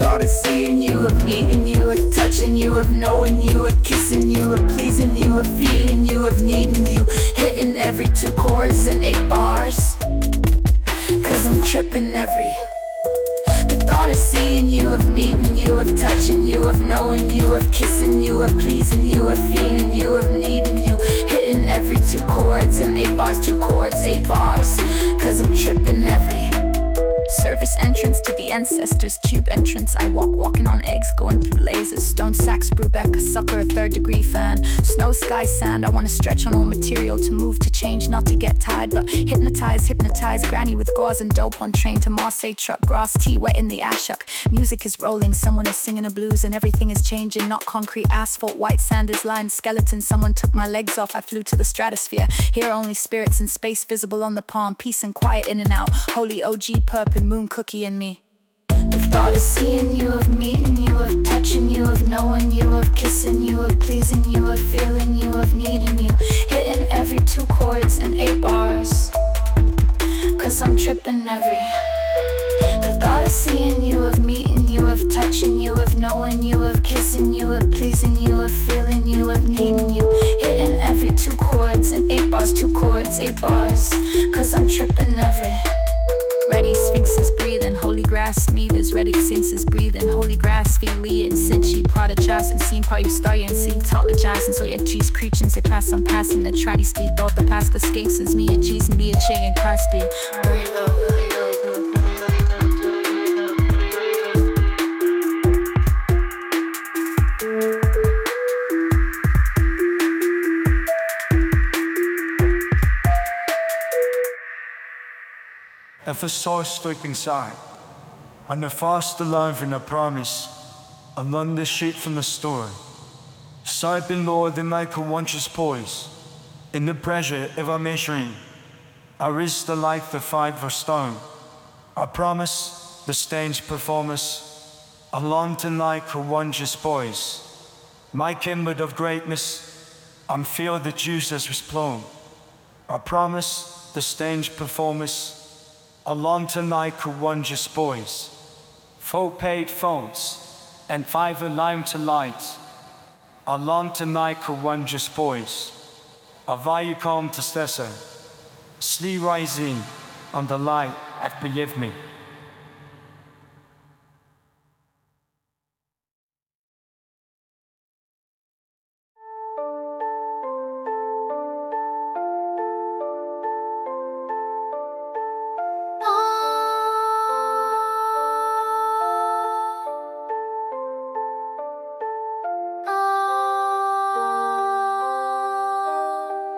thought of seeing you, of meeting you, of touching you, of knowing you, of kissing you, of pleasing you, of feeling you, of needing you, hitting every two chords and eight bars. Cause I'm tripping every. The thought of seeing you, of meeting you, of touching you, of knowing you, of kissing you, of pleasing you, of feeling you, of needing you, hitting every two chords and eight bars, two chords, eight bars. Cause I'm tripping. Service entrance to the ancestors, cube entrance. I walk, walking on eggs, going through lasers. Stone sacks, Brubeck, a sucker, a third degree fan. Snow, sky, sand. I wanna stretch on all material to move, to change, not to get tired, but hypnotize, hypnotize. Granny with gauze and dope on train to Marseille truck. Grass tea wet in the ashuk. Music is rolling, someone is singing a blues, and everything is changing. Not concrete, asphalt, white sand is lined. Skeleton, someone took my legs off. I flew to the stratosphere. Here only spirits in space visible on the palm. Peace and quiet in and out. Holy OG purple moon cookie and me. The thought of seeing you, of meeting you, of touching you, of knowing you, of kissing you, of pleasing you, of feeling you, of needing you, hitting every two chords and eight bars. Cause I'm tripping every. The thought of seeing you, of meeting you, of touching you, of knowing you, of kissing you, of pleasing you, of feeling you, of needing you, hitting every two chords and eight bars, two chords, eight bars. Cause I'm tripping every. Breathing, holy grass. Meters, ready senses breathing, holy grass. Fili and sinchi prada chas and seen part you story and see. Talk the jazz and so yeah cheese creatures se pass on passing the trady speed thought the past escapes is me and cheese and me a chain and car a stuck inside, and the fast alive in a promise, among the sheep from the story, side below the Michael wondrous poise, in the pressure of a measuring, I risk the life the fight for stone. I promise the stage performance, along to like a wondrous poise. My kindred of greatness, I'm feel the juices was flown. I promise the stage performance, could wondrous boys. Four paid phones and five alarm to Light, could wondrous boys. A value come to Cesar. Sleep rising on the light at believe me.